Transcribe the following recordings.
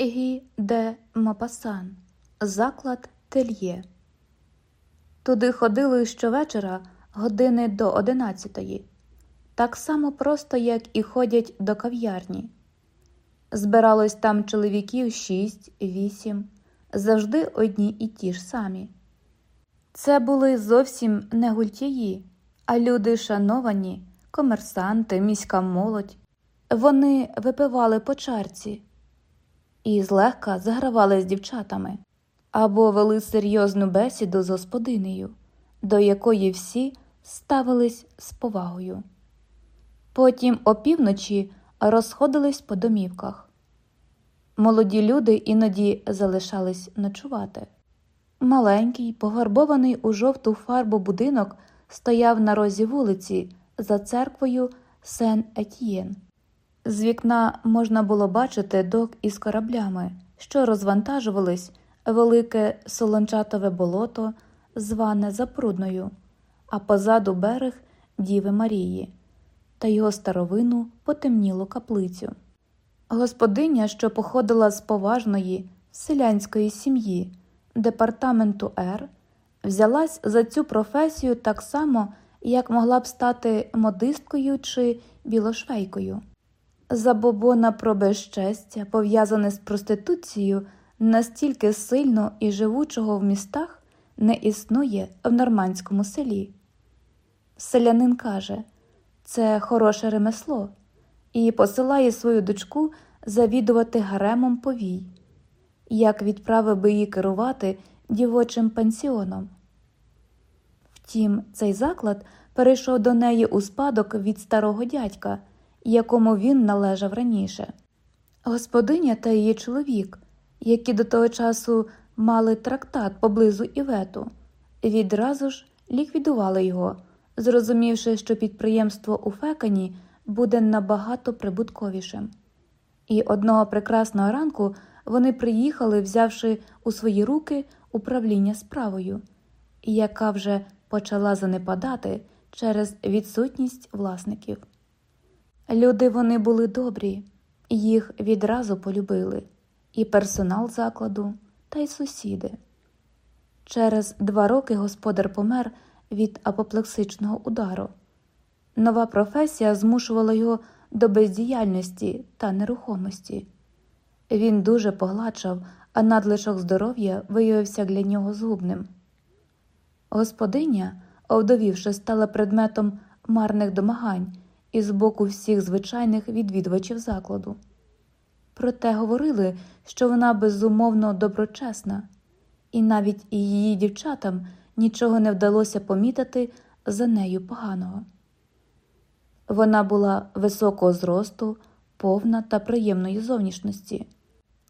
Егі де Мапасан, заклад Тельє. Туди ходили щовечора години до одинадцятої, так само просто, як і ходять до кав'ярні. Збиралось там чоловіків шість, вісім, завжди одні і ті ж самі. Це були зовсім не гультяї, а люди шановані, комерсанти, міська молодь. Вони випивали по чарці і злегка загравали з дівчатами або вели серйозну бесіду з господинею, до якої всі ставились з повагою. Потім опівночі розходились по домівках. Молоді люди іноді залишались ночувати. Маленький, погарбований у жовту фарбу будинок стояв на розі вулиці за церквою Сен Етьєн. З вікна можна було бачити док із кораблями, що розвантажувались велике солончатове болото, зване Запрудною, а позаду берег Діви Марії та його старовину потемнілу каплицю. Господиня, що походила з поважної селянської сім'ї департаменту Р, взялась за цю професію так само, як могла б стати модисткою чи білошвейкою. Забобона про безчестя, пов'язане з проституцією, настільки сильно і живучого в містах не існує в нормандському селі. Селянин каже це хороше ремесло і посилає свою дочку завідувати гаремом повій, як відправив би її керувати дівочим пансіоном. Втім, цей заклад перейшов до неї у спадок від старого дядька, якому він належав раніше. Господиня та її чоловік, які до того часу мали трактат поблизу Івету, відразу ж ліквідували його, зрозумівши, що підприємство у Фекані буде набагато прибутковішим. І одного прекрасного ранку вони приїхали, взявши у свої руки управління справою, яка вже почала занепадати через відсутність власників. Люди вони були добрі, їх відразу полюбили і персонал закладу, та й сусіди. Через два роки господар помер від апоплексичного удару. Нова професія змушувала його до бездіяльності та нерухомості. Він дуже погладшав, а надлишок здоров'я виявився для нього згубним. Господиня, овдовівши, стала предметом марних домагань із боку всіх звичайних відвідувачів закладу. Проте говорили, що вона безумовно доброчесна, і навіть і її дівчатам нічого не вдалося помітити за нею поганого. Вона була високого зросту, повна та приємної зовнішності.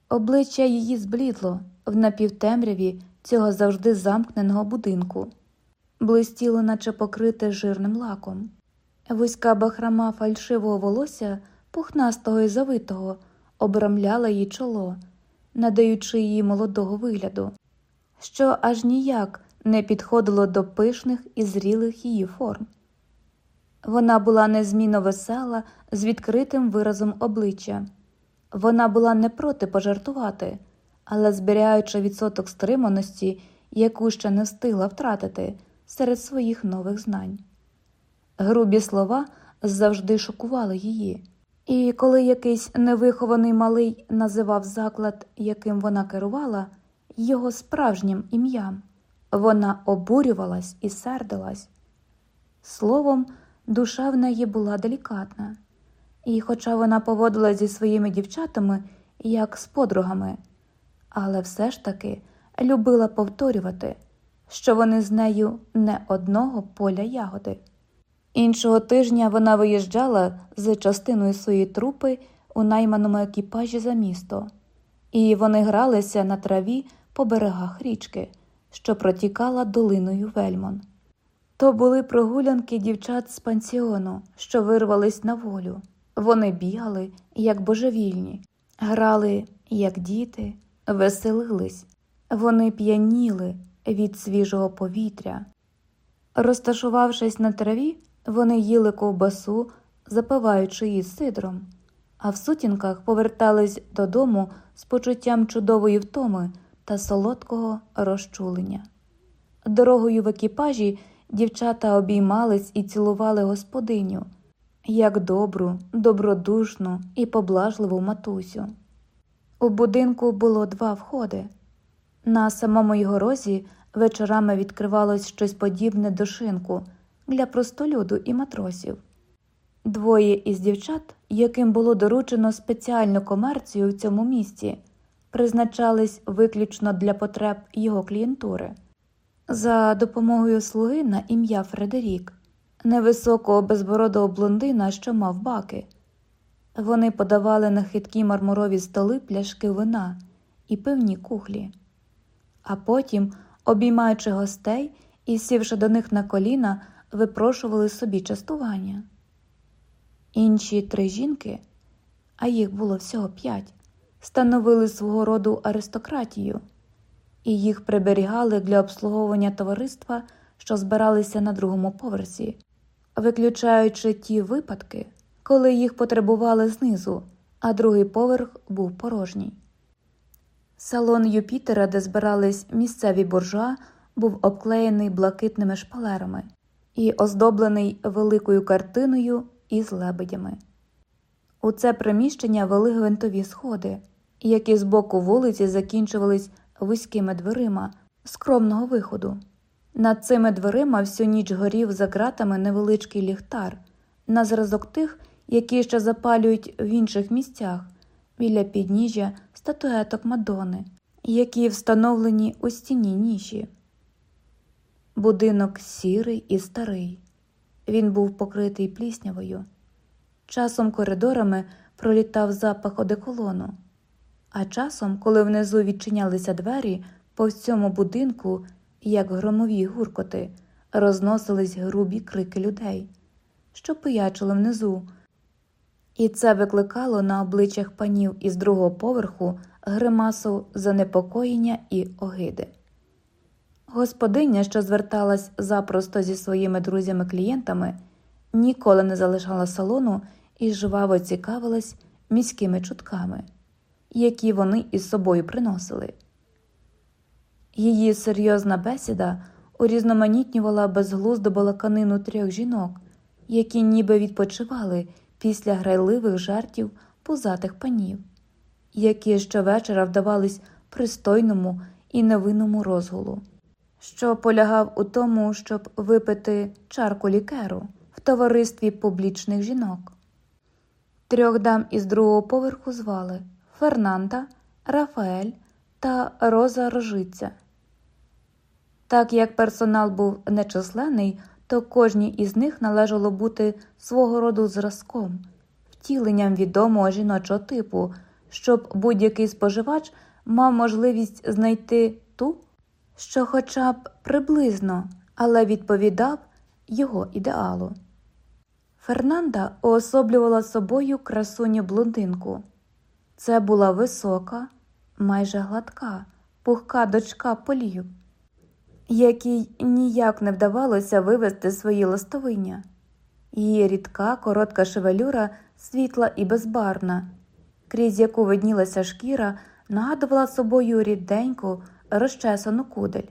Обличчя її зблідло в напівтемряві цього завжди замкненого будинку, блистіло, наче покрите жирним лаком. Вузька бахрама фальшивого волосся, пухнастого і завитого, обрамляла її чоло, надаючи їй молодого вигляду, що аж ніяк не підходило до пишних і зрілих її форм. Вона була незмінно весела, з відкритим виразом обличчя. Вона була не проти пожартувати, але зберігаючи відсоток стриманості, яку ще не встигла втратити серед своїх нових знань. Грубі слова завжди шокували її, і коли якийсь невихований малий називав заклад, яким вона керувала, його справжнім ім'ям, вона обурювалась і сердилась. Словом, душа в неї була делікатна, і, хоча вона поводила зі своїми дівчатами як з подругами, але все ж таки любила повторювати, що вони з нею не одного поля ягоди. Іншого тижня вона виїжджала з частиною своєї трупи у найманому екіпажі за місто, і вони гралися на траві по берегах річки, що протікала долиною Вельмон. То були прогулянки дівчат з пансіону, що вирвались на волю. Вони бігали, як божевільні, грали, як діти, веселились, вони п'яніли від свіжого повітря. Розташувавшись на траві, вони їли ковбасу, запиваючи її сидром, а в сутінках повертались додому з почуттям чудової втоми та солодкого розчулення. Дорогою в екіпажі дівчата обіймались і цілували господиню, як добру, добродушну і поблажливу матусю. У будинку було два входи. На самому його розі вечорами відкривалось щось подібне до шинку для простолюду і матросів. Двоє із дівчат, яким було доручено спеціальну комерцію в цьому місті, призначались виключно для потреб його клієнтури. За допомогою слуги на ім'я Фредерік, невисокого безбородого блондина, що мав баки. Вони подавали на хиткі мармурові столи пляшки вина і пивні кухлі, а потім, обіймаючи гостей і сівши до них на коліна, випрошували собі частування. Інші три жінки, а їх було всього п'ять, становили свого роду аристократію, і їх приберігали для обслуговування товариства, що збиралися на другому поверсі, виключаючи ті випадки, коли їх потребували знизу, а другий поверх був порожній. Салон Юпітера, де збирались місцеві буржуа, був обклеєний блакитними шпалерами і оздоблений великою картиною із лебедями. У це приміщення вели гвинтові сходи, які з боку вулиці закінчувались вузькими дверима скромного виходу. Над цими дверима всю ніч горів за ґратами невеличкий ліхтар, на зразок тих, які ще запалюють в інших місцях біля підніжжя статуеток Мадони, які встановлені у стіні ніші. Будинок сірий і старий. Він був покритий пліснявою. Часом коридорами пролітав запах одеколону, а часом, коли внизу відчинялися двері, по всьому будинку, як громові гуркоти, розносились грубі крики людей, що пиячили внизу, і це викликало на обличчях панів із другого поверху гримасу занепокоєння і огиди. Господиня, що зверталась запросто зі своїми друзями-клієнтами, ніколи не залишала салону і жваво цікавилась міськими чутками, які вони із собою приносили. Її серйозна бесіда урізноманітнювала безглузду балаканину трьох жінок, які ніби відпочивали після грайливих жартів пузатих панів, які щовечора вдавались пристойному і невинному розгулу що полягав у тому, щоб випити чарку лікеру в товаристві публічних жінок. Трьох дам із другого поверху звали Фернанда, Рафаель та Роза Рожиця. Так як персонал був нечисленний, то кожній із них належало бути свого роду зразком, втіленням відомого жіночого типу, щоб будь-який споживач мав можливість знайти ту що хоча б приблизно, але відповідав його ідеалу. Фернанда уособлювала собою красуню блондинку. Це була висока, майже гладка, пухка дочка полів, якій ніяк не вдавалося вивести свої ластовиння. Її рідка, коротка шевелюра, світла і безбарна, крізь яку виднілася шкіра, нагадувала собою ріденьку, розчесану кудель.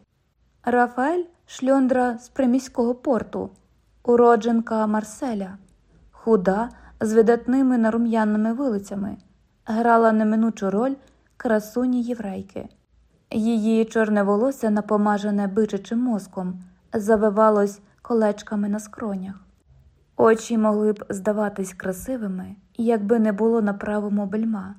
Рафаель шльондра з приміського порту, уродженка Марселя, худа з видатними нарум'яними вилицями, грала неминучу роль красуні єврейки. Її чорне волосся, напомажене бичачим мозком, завивалось колечками на скронях. Очі могли б здаватись красивими, якби не було на правому бельма.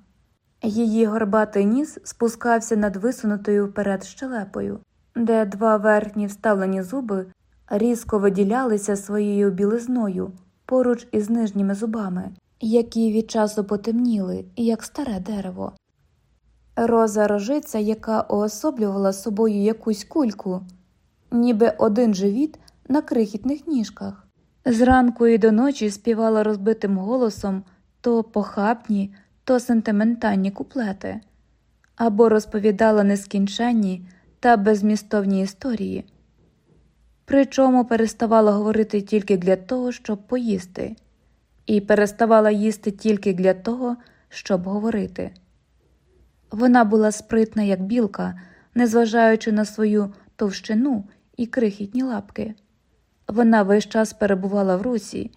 Її горбатий ніс спускався над висунутою вперед щелепою, де два верхні вставлені зуби різко виділялися своєю білизною поруч із нижніми зубами, які від часу потемніли, як старе дерево. Роза рожиця, яка уособлювала собою якусь кульку, ніби один живіт на крихітних ніжках. Зранку і до ночі співала розбитим голосом то похабні то сентиментальні куплети або розповідала нескінченні та безмістовні історії, причому переставала говорити тільки для того, щоб поїсти, і переставала їсти тільки для того, щоб говорити. Вона була спритна, як білка, незважаючи на свою товщину і крихітні лапки. Вона весь час перебувала в русі,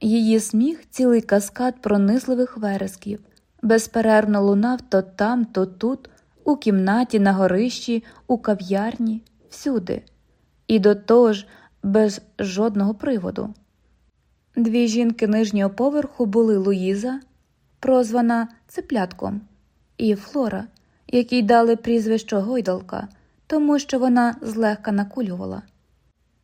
її сміх цілий каскад пронизливих вересків, безперервно лунав то там, то тут, у кімнаті, на горищі, у кав'ярні, всюди, і до того ж без жодного приводу. Дві жінки нижнього поверху були Луїза, прозвана цеплятком, і Флора, якій дали прізвище Гойдалка, тому що вона злегка накулювала.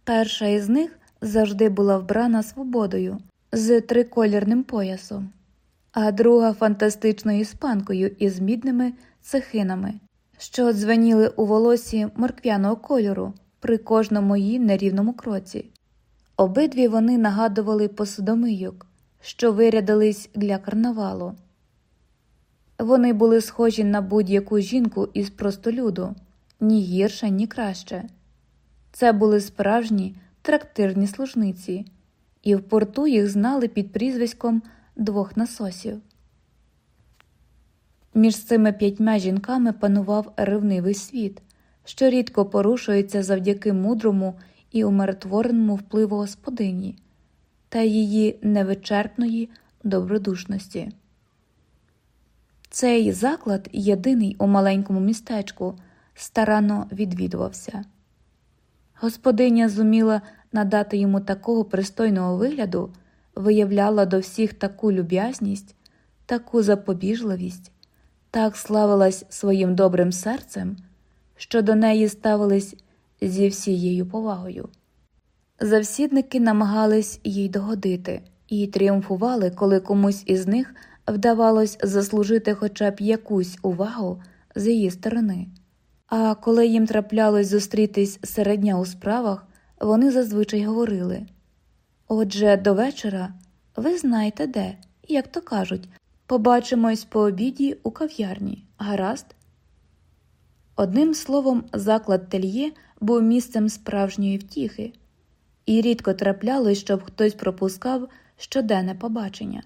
Перша із них завжди була вбрана свободою з триколірним поясом, а друга фантастичною іспанкою із мідними цехинами, що дзвеніли у волосі морквяного кольору при кожному її нерівному кроці. Обидві вони нагадували посудомийок, що вирядились для карнавалу. Вони були схожі на будь-яку жінку із простолюду, ні гірше, ні краще. Це були справжні трактирні служниці, і в порту їх знали під прізвиськом двох насосів. Між цими п'ятьма жінками панував ревнивий світ, що рідко порушується завдяки мудрому і умиротвореному впливу господині та її невичерпної добродушності. Цей заклад, єдиний у маленькому містечку, старанно відвідувався. Господиня зуміла надати йому такого пристойного вигляду, виявляла до всіх таку люб'язність, таку запобіжливість, так славилась своїм добрим серцем, що до неї ставились зі всією повагою. Завсідники намагались їй догодити і тріумфували, коли комусь із них вдавалось заслужити хоча б якусь увагу з її сторони. А коли їм траплялось зустрітись серед дня у справах, вони зазвичай говорили Отже, до вечора ви знаєте де, як то кажуть, побачимось по обіді у кав'ярні, гаразд? Одним словом, заклад тельє був місцем справжньої втіхи, і рідко траплялось, щоб хтось пропускав щоденне побачення.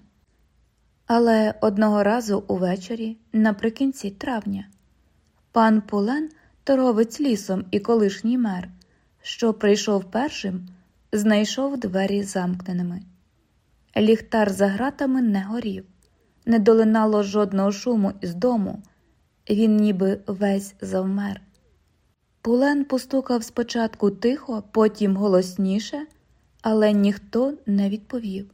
Але одного разу увечері, наприкінці травня, пан Полен, торговець лісом і колишній мер, що прийшов першим, знайшов двері замкненими. Ліхтар за гратами не горів, не долинало жодного шуму із дому, він ніби весь завмер. Пулен постукав спочатку тихо, потім голосніше, але ніхто не відповів.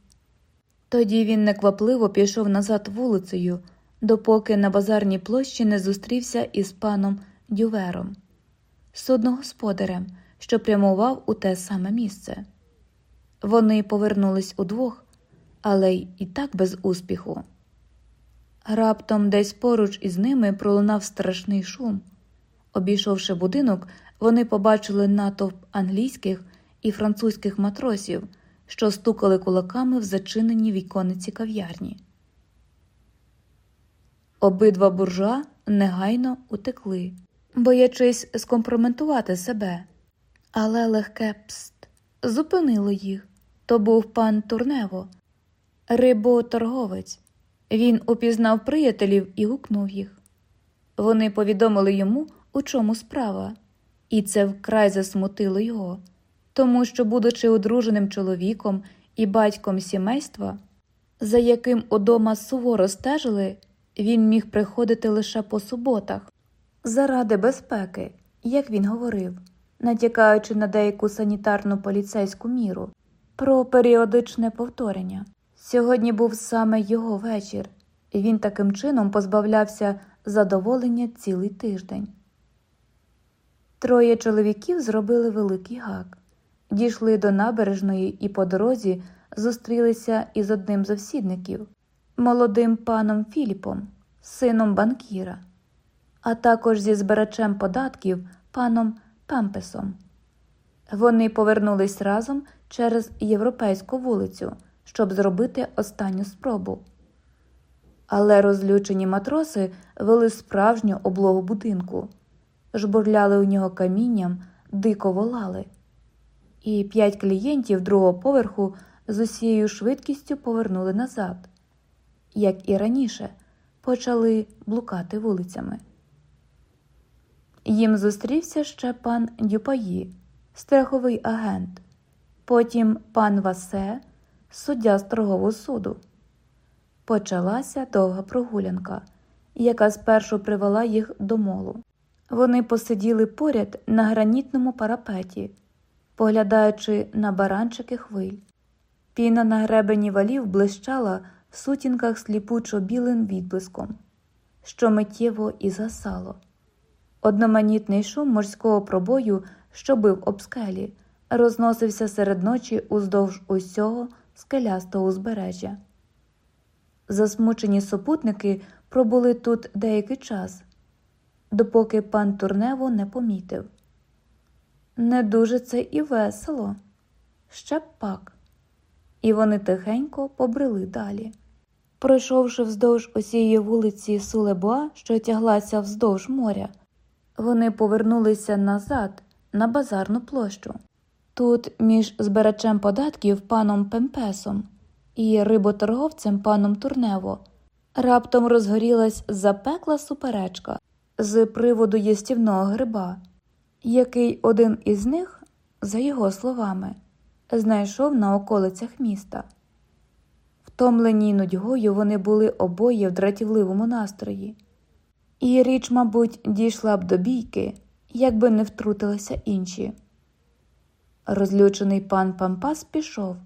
Тоді він неквапливо пішов назад вулицею, допоки на базарній площі не зустрівся із паном Дювером, судногосподарем, що прямував у те саме місце. Вони повернулись удвох, але й так без успіху. Раптом десь поруч із ними пролунав страшний шум. Обійшовши будинок, вони побачили натовп англійських і французьких матросів, що стукали кулаками в зачинені вікониці кав'ярні. Обидва буржуа негайно утекли, боячись скомпрометувати себе, але легке пст зупинило їх. То був пан Турнево, риботорговець. Він упізнав приятелів і гукнув їх. Вони повідомили йому, у чому справа, і це вкрай засмутило його, тому що, будучи одруженим чоловіком і батьком сімейства, за яким удома суворо стежили, він міг приходити лише по суботах, заради безпеки, як він говорив, натякаючи на деяку санітарну поліцейську міру про періодичне повторення. Сьогодні був саме його вечір, і він таким чином позбавлявся задоволення цілий тиждень. Троє чоловіків зробили великий гак, дійшли до набережної і по дорозі зустрілися із одним з завсідників, молодим паном Філіпом, сином банкіра, а також зі збирачем податків паном Пампесом. Вони повернулись разом через європейську вулицю, щоб зробити останню спробу. Але розлючені матроси вели справжню облогу будинку, жбурляли у нього камінням, дико волали. І п'ять клієнтів другого поверху з усією швидкістю повернули назад, як і раніше, почали блукати вулицями. Їм зустрівся ще пан Дюпаї, страховий агент, потім пан Васе, суддя строгого суду. Почалася довга прогулянка, яка спершу привела їх до молу. Вони посиділи поряд на гранітному парапеті, поглядаючи на баранчики хвиль. Піна на гребені валів блищала в сутінках сліпучо білим відблиском, що миттєво і згасало. Одноманітний шум морського пробою, що бив об скелі, розносився серед ночі уздовж усього скелястого узбережжя. Засмучені супутники пробули тут деякий час, допоки пан Турнево не помітив. Не дуже це і весело, ще б пак. І вони тихенько побрели далі. Пройшовши вздовж усієї вулиці Сулебуа, що тяглася вздовж моря, вони повернулися назад на базарну площу. Тут, між збирачем податків паном Пемпесом і риботорговцем паном Турнево, раптом розгорілась запекла суперечка з приводу їстівного гриба, який один із них, за його словами, знайшов на околицях міста. Втомлені нудьгою вони були обоє в дратівливому настрої, і річ, мабуть, дійшла б до бійки, якби не втрутилися інші. Розлючений пан Пампас пішов,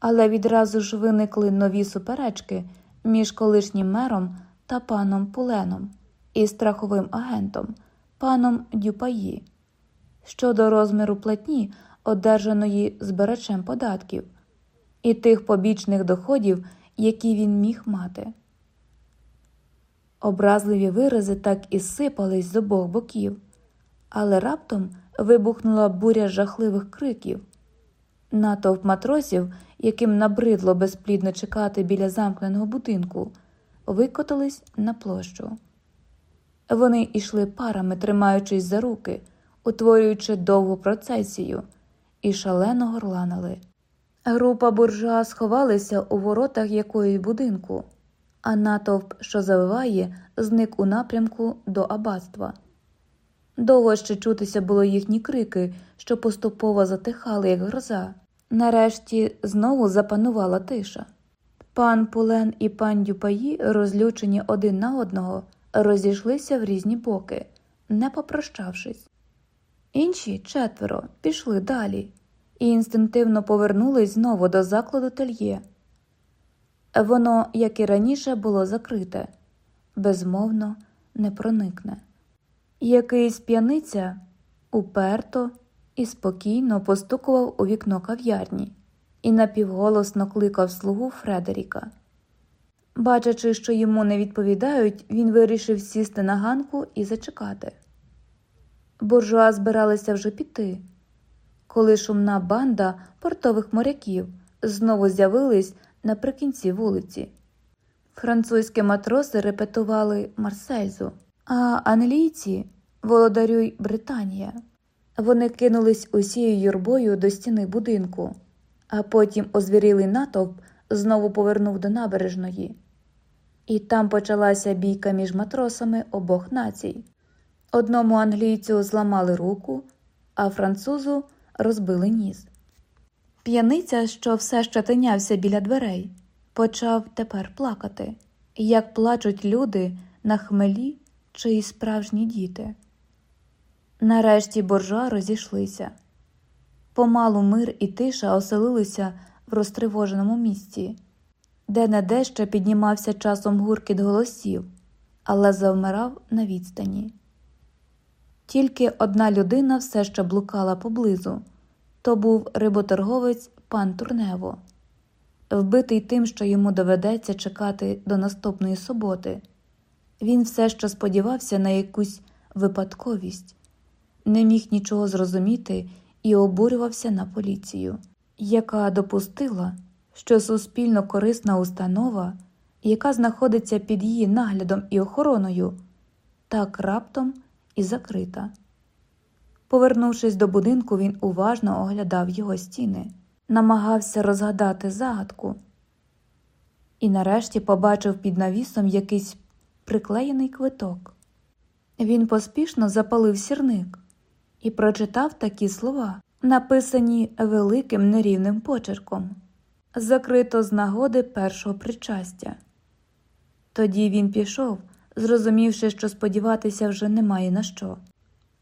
але відразу ж виникли нові суперечки між колишнім мером та паном Пуленом і страховим агентом, паном Дюпаї, щодо розміру платні, одержаної збирачем податків, і тих побічних доходів, які він міг мати. Образливі вирази так і сипались з обох боків, але раптом вибухнула буря жахливих криків. Натовп матросів, яким набридло безплідно чекати біля замкненого будинку, викотились на площу. Вони йшли парами, тримаючись за руки, утворюючи довгу процесію, і шалено горланили. Група буржуа сховалися у воротах якоїсь будинку, а натовп, що завиває, зник у напрямку до аббатства. Довго ще чутися було їхні крики, що поступово затихали, як гроза. Нарешті знову запанувала тиша. Пан Пулен і пан Дюпаї, розлючені один на одного, розійшлися в різні боки, не попрощавшись. Інші четверо пішли далі і інстинктивно повернулись знову до закладу тельє. Воно, як і раніше, було закрите, безмовно не проникне. Якийсь п'яниця уперто і спокійно постукував у вікно кав'ярні і напівголосно кликав слугу Фредеріка. Бачачи, що йому не відповідають, він вирішив сісти на ганку і зачекати. Буржуа збиралися вже піти, коли шумна банда портових моряків знову з'явились наприкінці вулиці. Французькі матроси репетували Марсельзу, а англійці володарюй Британія. Вони кинулись усією юрбою до стіни будинку, а потім озвірілий натовп знову повернув до набережної. І там почалася бійка між матросами обох націй. Одному англійцю зламали руку, а французу розбили ніс. П'яниця, що все ще тинявся біля дверей, почав тепер плакати, як плачуть люди на хмелі чи й справжні діти. Нарешті боржа розійшлися. Помалу мир і тиша оселилися в розтривоженому місці, де не дещо піднімався часом гуркіт голосів, але завмирав на відстані. Тільки одна людина все ще блукала поблизу то був риботорговець пан Турнево, вбитий тим, що йому доведеться чекати до наступної суботи. Він все ще сподівався на якусь випадковість, не міг нічого зрозуміти і обурювався на поліцію, яка допустила, що суспільно корисна установа, яка знаходиться під її наглядом і охороною, так раптом і закрита. Повернувшись до будинку, він уважно оглядав його стіни. намагався розгадати загадку і нарешті побачив під навісом якийсь приклеєний квиток. Він поспішно запалив сірник і прочитав такі слова, написані великим нерівним почерком закрито з нагоди першого причастя. Тоді він пішов, зрозумівши, що сподіватися вже немає на що.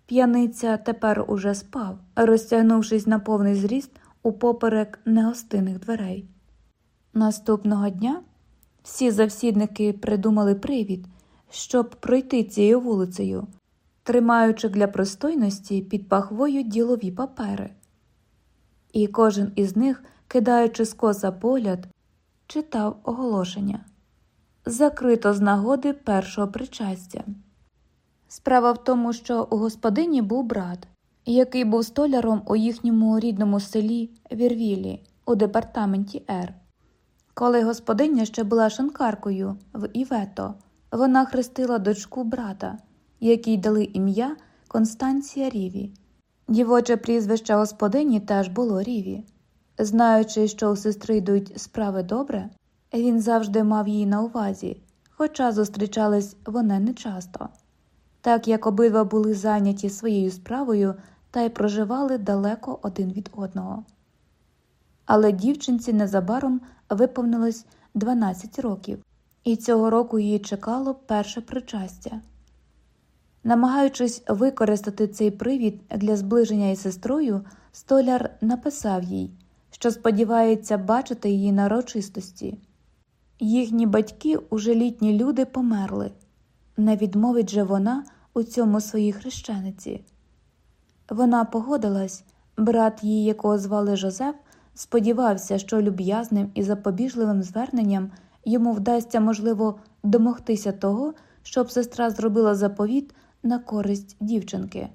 П'яниця тепер уже спав, розтягнувшись на повний зріст упоперек негостинних дверей. Наступного дня всі завсідники придумали привід, щоб пройти цією вулицею, тримаючи для пристойності під пахвою ділові папери. І кожен із них, кидаючи скоса погляд, читав оголошення закрито з нагоди першого причастя. Справа в тому, що у господині був брат, який був столяром у їхньому рідному селі Вірвілі у департаменті Р. Коли господиня ще була шинкаркою в Івето, вона хрестила дочку брата, якій дали ім'я Констанція Ріві. Дівоче прізвище господині теж було Ріві. Знаючи, що у сестри йдуть справи добре, він завжди мав її на увазі, хоча зустрічались вони нечасто, так як обидва були зайняті своєю справою та й проживали далеко один від одного. Але дівчинці незабаром виповнилось 12 років, і цього року її чекало перше причастя. Намагаючись використати цей привід для зближення із сестрою, столяр написав їй, що сподівається бачити її на урочистості. Їхні батьки, уже літні люди, померли, не відмовить же вона у цьому своїй хрещениці. Вона погодилась, брат її, якого звали Жозеф, сподівався, що люб'язним і запобіжливим зверненням йому вдасться, можливо, домогтися того, щоб сестра зробила заповіт на користь дівчинки.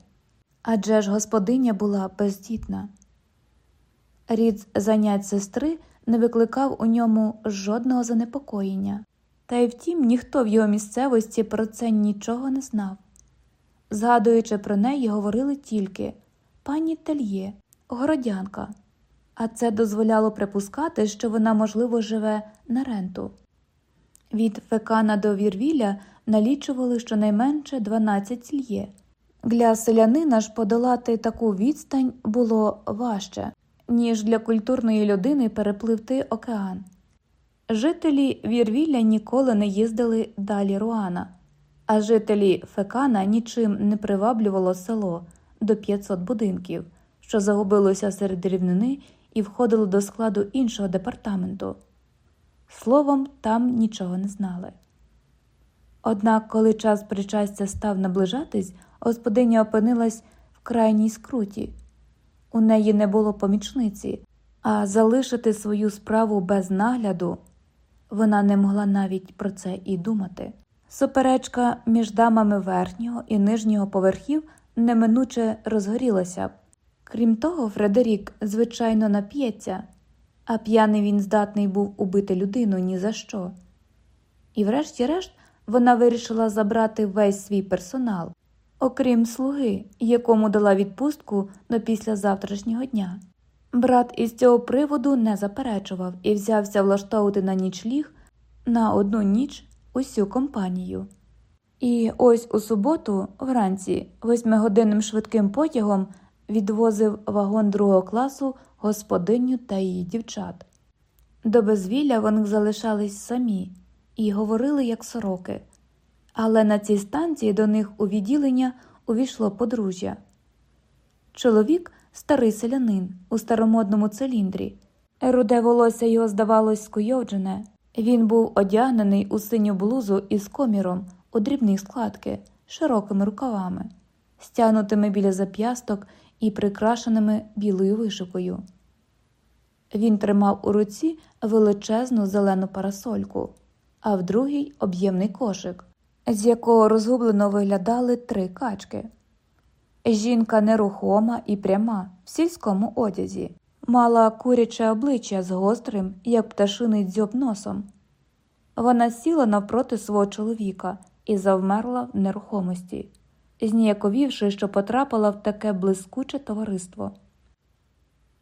Адже ж господиня була бездітна. Рід занять сестри не викликав у ньому жодного занепокоєння, та й втім, ніхто в його місцевості про це нічого не знав. Згадуючи про неї, говорили тільки пані Тельє, городянка, а це дозволяло припускати, що вона, можливо, живе на ренту. Від Фекана до Вірвіля налічували щонайменше 12 льє. Для селянина ж подолати таку відстань було важче, ніж для культурної людини перепливти океан. Жителі Вірвіля ніколи не їздили далі Руана, а жителі Фекана нічим не приваблювало село до 500 будинків, що загубилося серед рівнини і входило до складу іншого департаменту. Словом, там нічого не знали. Однак, коли час причастя став наближатись, господиня опинилась в крайній скруті. У неї не було помічниці, а залишити свою справу без нагляду вона не могла навіть про це і думати. Суперечка між дамами верхнього і нижнього поверхів неминуче розгорілася. Крім того, Фредерік, звичайно, нап'ється, а п'яний він здатний був убити людину ні за що. І, врешті-решт, вона вирішила забрати весь свій персонал, окрім слуги, якому дала відпустку до післязавтрашнього дня. Брат із цього приводу не заперечував і взявся влаштовувати на нічліг на одну ніч усю компанію. І ось у суботу, вранці, восьмигодинним швидким потягом відвозив вагон другого класу господиню та її дівчат. До безвілля вони залишались самі і говорили, як сороки, але на цій станції до них у відділення увійшло подружжя. Чоловік старий селянин у старомодному циліндрі. Руде волосся його, здавалось, скуйовджене. Він був одягнений у синю блузу із коміром у дрібні складки, широкими рукавами, стягнутими біля зап'ясток і прикрашеними білою вишивкою. Він тримав у руці величезну зелену парасольку, а в другій об'ємний кошик, з якого розгублено виглядали три качки. Жінка нерухома і пряма в сільському одязі, мала куряче обличчя з гострим, як пташиний дзьоб носом. Вона сіла навпроти свого чоловіка і завмерла в нерухомості, зніяковівши, що потрапила в таке блискуче товариство.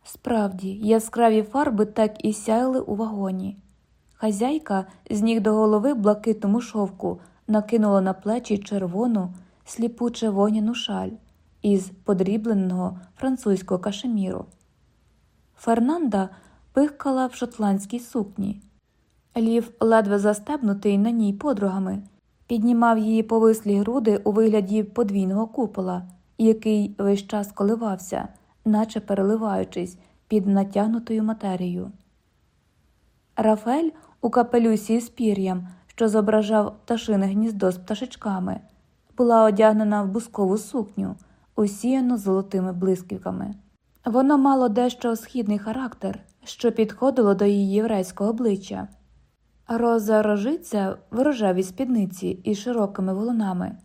Справді, яскраві фарби так і сяяли у вагоні. Хазяйка з ніг до голови блакитному шовку накинула на плечі червону, сліпуче вогняну шаль із подрібленого французького кашеміру. Фернанда пихкала в шотландській сукні. Лів, ледве застебнутий на ній подругами, піднімав її повислі груди у вигляді подвійного купола, який весь час коливався, наче переливаючись під натягнутою матерією. Рафель у капелюсі з пір'ям, що зображав пташине гніздо з пташечками, була одягнена в бускову сукню, усіяну золотими блисківками. Воно мало дещо східний характер, що підходило до її єврейського обличчя. Роза рожиця в рожевій спідниці із широкими волонами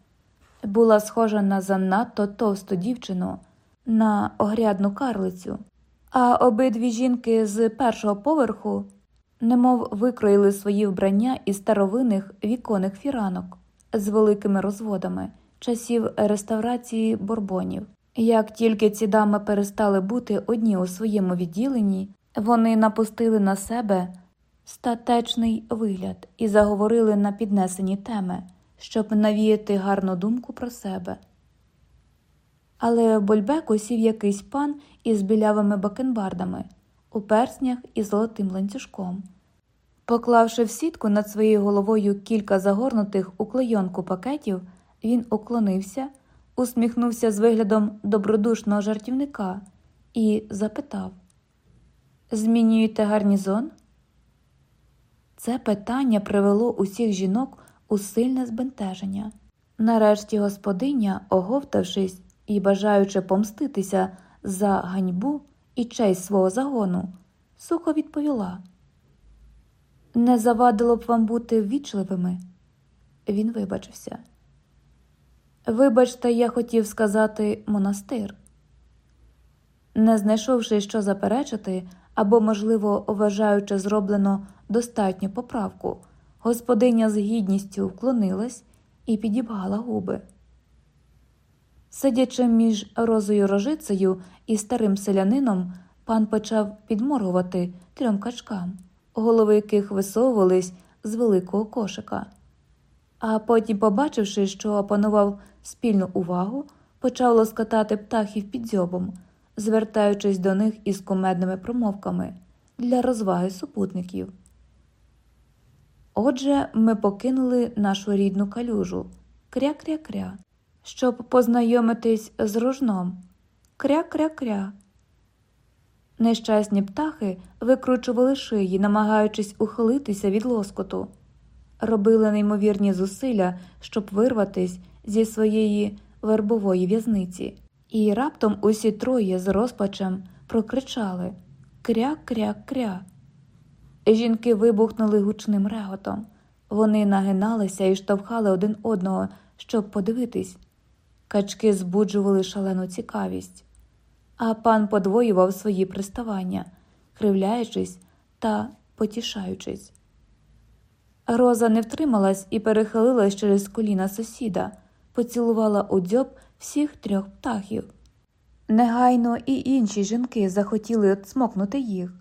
була схожа на занадто товсту дівчину, на огрядну карлицю, а обидві жінки з першого поверху немов викроїли свої вбрання із старовинних віконних фіранок з великими розводами часів реставрації борбонів. Як тільки ці дами перестали бути одні у своєму відділенні, вони напустили на себе статечний вигляд і заговорили на піднесені теми, щоб навіяти гарну думку про себе. Але в Больбеку сів якийсь пан із білявими бакенбардами, у перснях і золотим ланцюжком. Поклавши в сітку над своєю головою кілька загорнутих у клейонку пакетів, він уклонився, усміхнувся з виглядом добродушного жартівника і запитав Змінюєте гарнізон? Це питання привело усіх жінок у сильне збентеження. Нарешті господиня, оговтавшись і бажаючи помститися за ганьбу і честь свого загону, сухо відповіла. Не завадило б вам бути ввічливими. Він вибачився. Вибачте, я хотів сказати монастир. Не знайшовши, що заперечити, або, можливо, вважаючи зроблено достатню поправку, господиня з гідністю вклонилась і підібгала губи. Сидячи між розою рожицею і старим селянином, пан почав підморгувати трьом качкам, голови яких висовувались з великого кошика. А потім, побачивши, що опанував спільну увагу, почав лоскотати птахів під дзьобом, звертаючись до них із кумедними промовками для розваги супутників. Отже, ми покинули нашу рідну калюжу кря-кря-кря, щоб познайомитись з рожном. Кря-кря-кря. Нещасні птахи викручували шиї, намагаючись ухилитися від лоскоту, робили неймовірні зусилля, щоб вирватися зі своєї вербової в'язниці, і раптом усі троє з розпачем прокричали Кря-кря-кря. Жінки вибухнули гучним реготом. Вони нагиналися і штовхали один одного, щоб подивитись. Качки збуджували шалену цікавість, а пан подвоював свої приставання, кривляючись та потішаючись. Роза не втрималась і перехилилась через коліна сусіда, поцілувала у дзьоб всіх трьох птахів. Негайно і інші жінки захотіли цмокнути їх.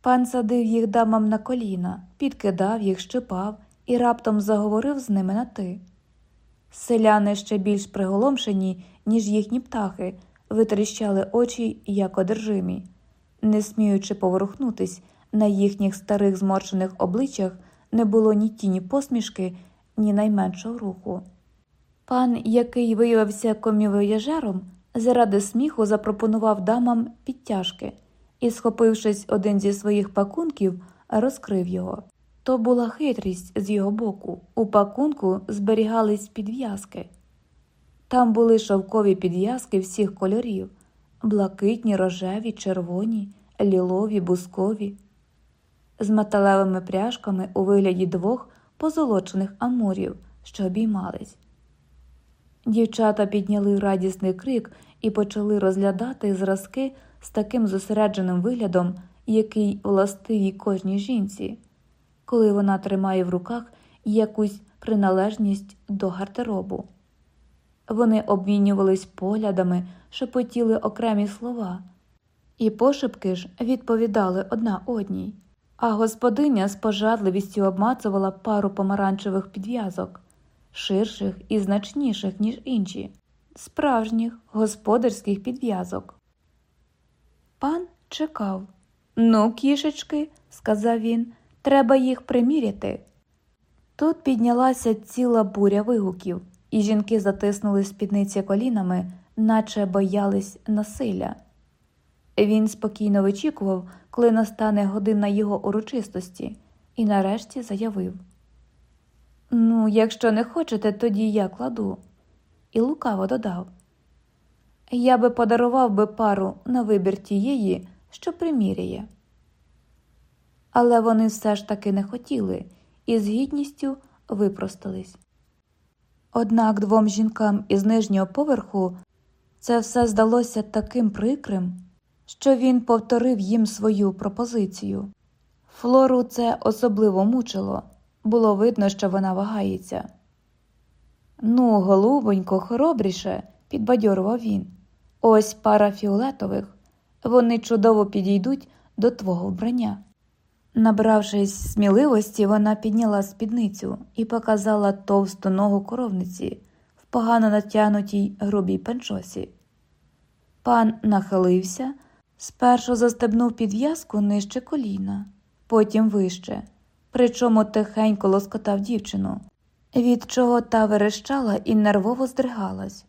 Пан садив їх дамам на коліна, підкидав їх, щипав і раптом заговорив з ними на ти. Селяни ще більш приголомшені, ніж їхні птахи, витріщали очі, як одержимі, не сміючи поворухнутись, на їхніх старих зморчених обличчях не було ні тіні посмішки, ні найменшого руху. Пан, який виявився комівояжером, заради сміху запропонував дамам підтяжки і, схопившись один зі своїх пакунків, розкрив його. То була хитрість з його боку. У пакунку зберігались підв'язки. Там були шовкові підв'язки всіх кольорів блакитні, рожеві, червоні, лілові, бускові, з металевими пряжками у вигляді двох позолочених амурів, що обіймались. Дівчата підняли радісний крик і почали розглядати зразки з таким зосередженим виглядом, який властивій кожній жінці, коли вона тримає в руках якусь приналежність до гардеробу. Вони обмінювались поглядами, шепотіли окремі слова, і пошепки ж відповідали одна одній, а господиня з пожадливістю обмацувала пару помаранчевих підв'язок, ширших і значніших, ніж інші, справжніх господарських підв'язок. Пан чекав. Ну, кішечки, сказав він, треба їх приміряти. Тут піднялася ціла буря вигуків, і жінки затиснули спідниці колінами, наче боялись насилля. Він спокійно вичікував, коли настане година його урочистості, і нарешті заявив Ну, якщо не хочете, тоді я кладу. І лукаво додав Я би подарував би пару на вибір тієї, що приміряє. Але вони все ж таки не хотіли і з гідністю випростались. Однак двом жінкам із нижнього поверху це все здалося таким прикрим, що він повторив їм свою пропозицію. Флору це особливо мучило, було видно, що вона вагається. Ну, голубонько, хоробріше, підбадьорував він. Ось пара фіолетових. Вони чудово підійдуть до твого вбрання. Набравшись сміливості, вона підняла спідницю і показала товсту ногу коровниці в погано натягнутій грубій панчосі. Пан нахилився, спершу застебнув підв'язку нижче коліна, потім вище, причому тихенько лоскотав дівчину, від чого та верещала і нервово здригалась.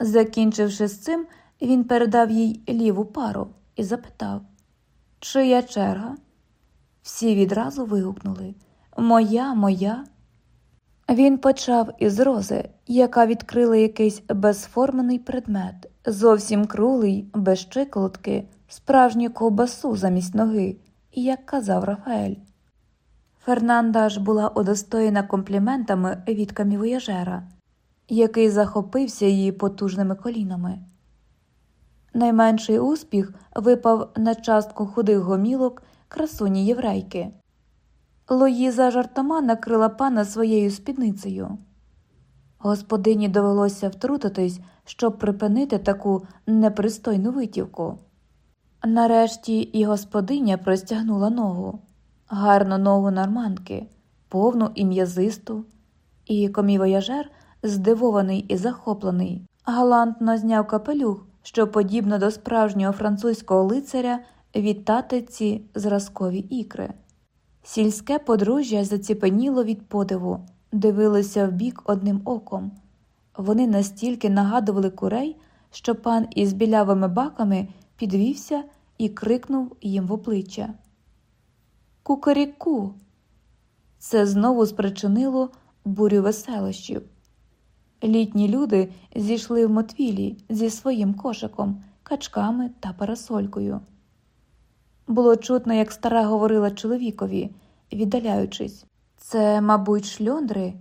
Закінчивши з цим, він передав їй ліву пару і запитав, чия черга? Всі відразу вигукнули Моя, моя. Він почав із рози, яка відкрила якийсь безформений предмет, зовсім круглий, без щиколотки, справжню ковбасу замість ноги, як казав Рафаель. Фернанда ж була удостоєна компліментами від камівояжера, який захопився її потужними колінами. Найменший успіх випав на частку худих гомілок красуні єврейки. Луїза жартома накрила пана своєю спідницею. Господині довелося втрутитись, щоб припинити таку непристойну витівку. Нарешті і господиня простягнула ногу, гарну ногу норманки, повну і м'язисту, і комівояжер, здивований і захоплений, галантно зняв капелюх, що, подібно до справжнього французького лицаря, вітати ці зразкові ікри. Сільське подружжя заціпеніло від подиву, дивилося в бік одним оком. Вони настільки нагадували курей, що пан із білявими баками підвівся і крикнув їм в обличчя. Кукаріку. Це знову спричинило бурю веселощів. Літні люди зійшли в мотвілі зі своїм кошиком, качками та парасолькою. Було чутно, як стара говорила чоловікові, віддаляючись. Це, мабуть, шльондри,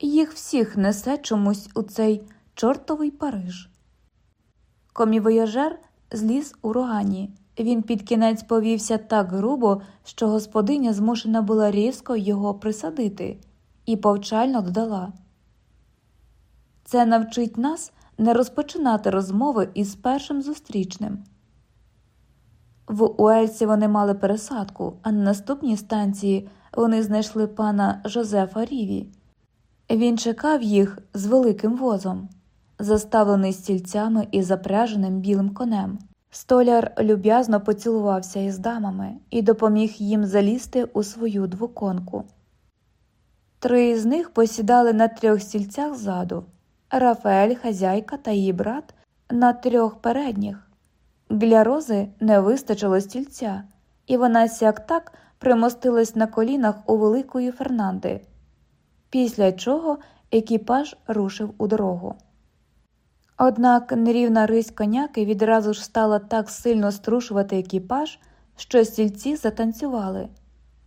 їх всіх несе чомусь у цей чортовий Париж. Комівояжер зліз у рогані. Він під кінець повівся так грубо, що господиня змушена була різко його присадити, і повчально додала. Це навчить нас не розпочинати розмови із першим зустрічним. В Уельсі вони мали пересадку, а на наступній станції вони знайшли пана Жозефа Ріві. Він чекав їх з великим возом, заставлений стільцями і запряженим білим конем. Столяр люб'язно поцілувався із дамами і допоміг їм залізти у свою двоконку. Три з них посідали на трьох стільцях ззаду Рафаель, хазяйка та її брат на трьох передніх. Для рози не вистачило стільця, і вона сяк так примостилась на колінах у великої Фернанди, після чого екіпаж рушив у дорогу. Однак нерівна рись коняки відразу ж стала так сильно струшувати екіпаж, що стільці затанцювали.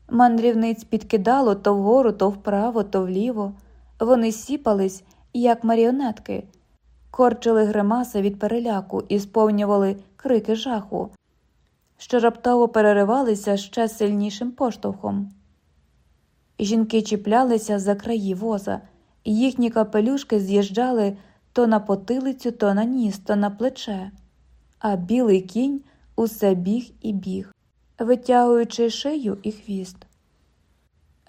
Мандрівниць підкидало то вгору, то вправо, то вліво. Вони сіпались, як маріонетки, корчили гримаси від переляку і сповнювали крики жаху, що раптово переривалися ще сильнішим поштовхом. Жінки чіплялися за краї воза, їхні капелюшки з'їжджали то на потилицю, то на ніс, то на плече, а білий кінь усе біг і біг, витягуючи шию і хвіст.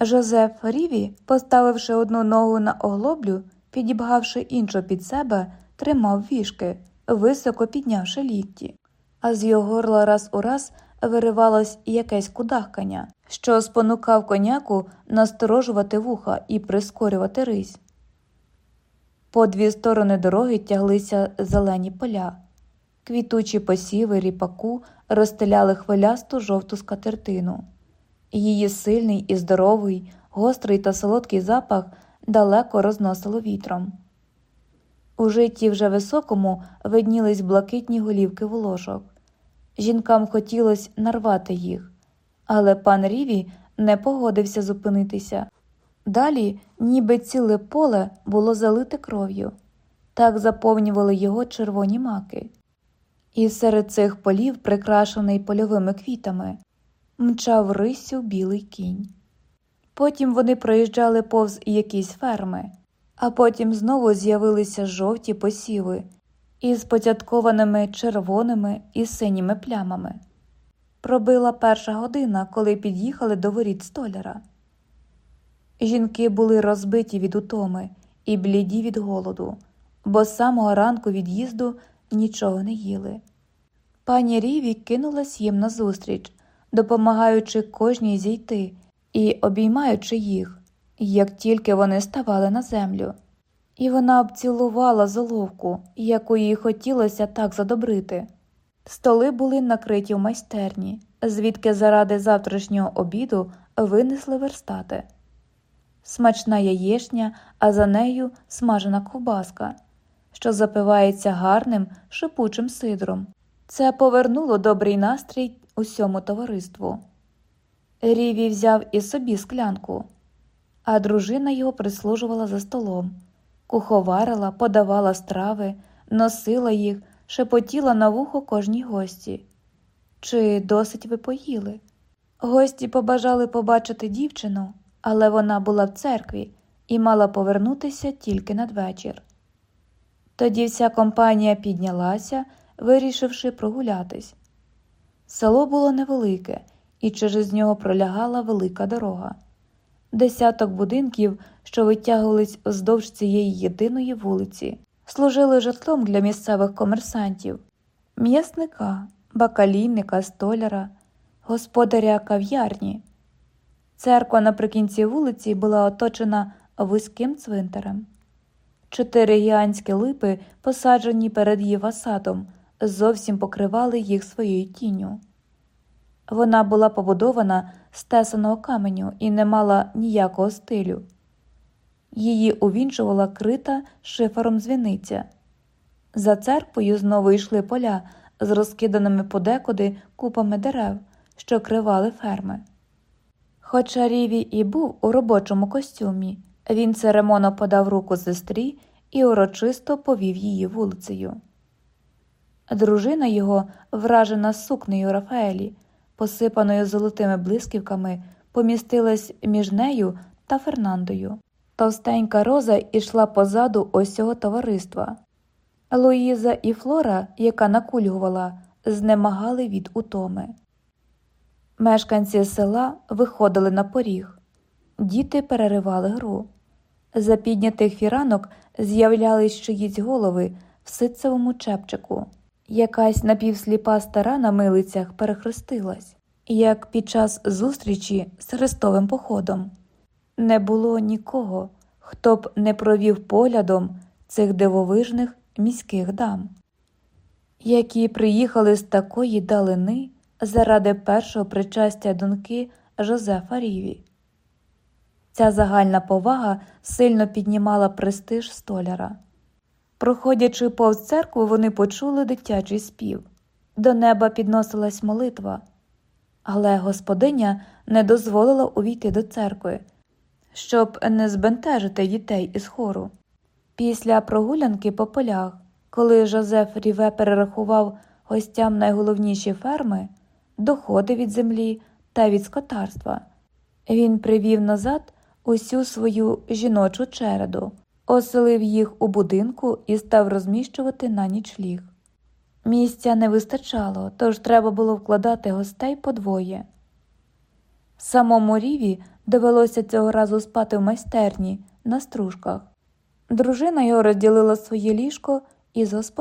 Жозеф Ріві, поставивши одну ногу на оглоблю, підібгавши іншу під себе, тримав вішки, високо піднявши лікті, а з його горла раз у раз виривалось якесь кудахкання, що спонукав коняку насторожувати вуха і прискорювати рись. По дві сторони дороги тяглися зелені поля, квітучі посіви ріпаку розстеляли хвилясту жовту скатертину. Її сильний і здоровий, гострий та солодкий запах далеко розносило вітром. У житті вже високому виднілись блакитні голівки волошок. Жінкам хотілося нарвати їх, але пан Ріві не погодився зупинитися. Далі, ніби ціле поле було залите кров'ю, так заповнювали його червоні маки. І серед цих полів, прикрашений польовими квітами, мчав рисю білий кінь. Потім вони проїжджали повз якісь ферми, а потім знову з'явилися жовті посіви із потяткованими червоними і синіми плямами. Пробила перша година, коли під'їхали до воріт столяра. Жінки були розбиті від утоми і бліді від голоду, бо з самого ранку від'їзду нічого не їли. Пані Ріві кинулась їм назустріч, допомагаючи кожній зійти і обіймаючи їх, як тільки вони ставали на землю. І вона обцілувала золовку, яку їй хотілося так задобрити. Столи були накриті в майстерні, звідки заради завтрашнього обіду винесли верстати. Смачна яєшня, а за нею смажена ковбаска, що запивається гарним шипучим сидром. Це повернуло добрий настрій усьому товариству. Ріві взяв і собі склянку, а дружина його прислужувала за столом, куховарила, подавала страви, носила їх, шепотіла на вухо кожній гості. Чи досить ви поїли? Гості побажали побачити дівчину, але вона була в церкві і мала повернутися тільки надвечір. Тоді вся компанія піднялася, вирішивши прогулятись. Село було невелике, і через нього пролягала велика дорога. Десяток будинків, що витягувались вздовж цієї єдиної вулиці, служили житлом для місцевих комерсантів, м'ясника, бакалійника, столяра, господаря кав'ярні. Церква наприкінці вулиці була оточена вузьким цвинтарем. Чотири гігантські липи, посаджені перед її фасадом, зовсім покривали їх своєю тінню. Вона була побудована з тесаного каменю і не мала ніякого стилю. Її увінчувала крита шифером дзвіниця. За церквою знову йшли поля з розкиданими подекуди купами дерев, що кривали ферми. Хоча Ріві і був у робочому костюмі, він церемонно подав руку сестрі і урочисто повів її вулицею. Дружина його, вражена сукнею Рафаелі, посипаною золотими блисківками, помістилась між нею та Фернандою. Товстенька роза йшла позаду ось цього товариства. Луїза і Флора, яка накульгувала, знемагали від утоми. Мешканці села виходили на поріг, діти переривали гру. За піднятих фіранок з'являлись чиїсь голови в ситцевому чепчику. Якась напівсліпа стара на милицях перехрестилась, як під час зустрічі з хрестовим походом. Не було нікого, хто б не провів поглядом цих дивовижних міських дам, які приїхали з такої далини заради першого причастя доньки Жозефа Ріві. Ця загальна повага сильно піднімала престиж столяра. Проходячи повз церкву, вони почули дитячий спів. До неба підносилась молитва, але господиня не дозволила увійти до церкви, щоб не збентежити дітей із хору. Після прогулянки по полях, коли Жозеф Ріве перерахував гостям найголовніші ферми, доходи від землі та від скотарства, він привів назад усю свою жіночу череду оселив їх у будинку і став розміщувати на нічліг. Місця не вистачало, тож треба було вкладати гостей подвоє. Самому Ріві довелося цього разу спати в майстерні на стружках. Дружина його розділила своє ліжко із господарем.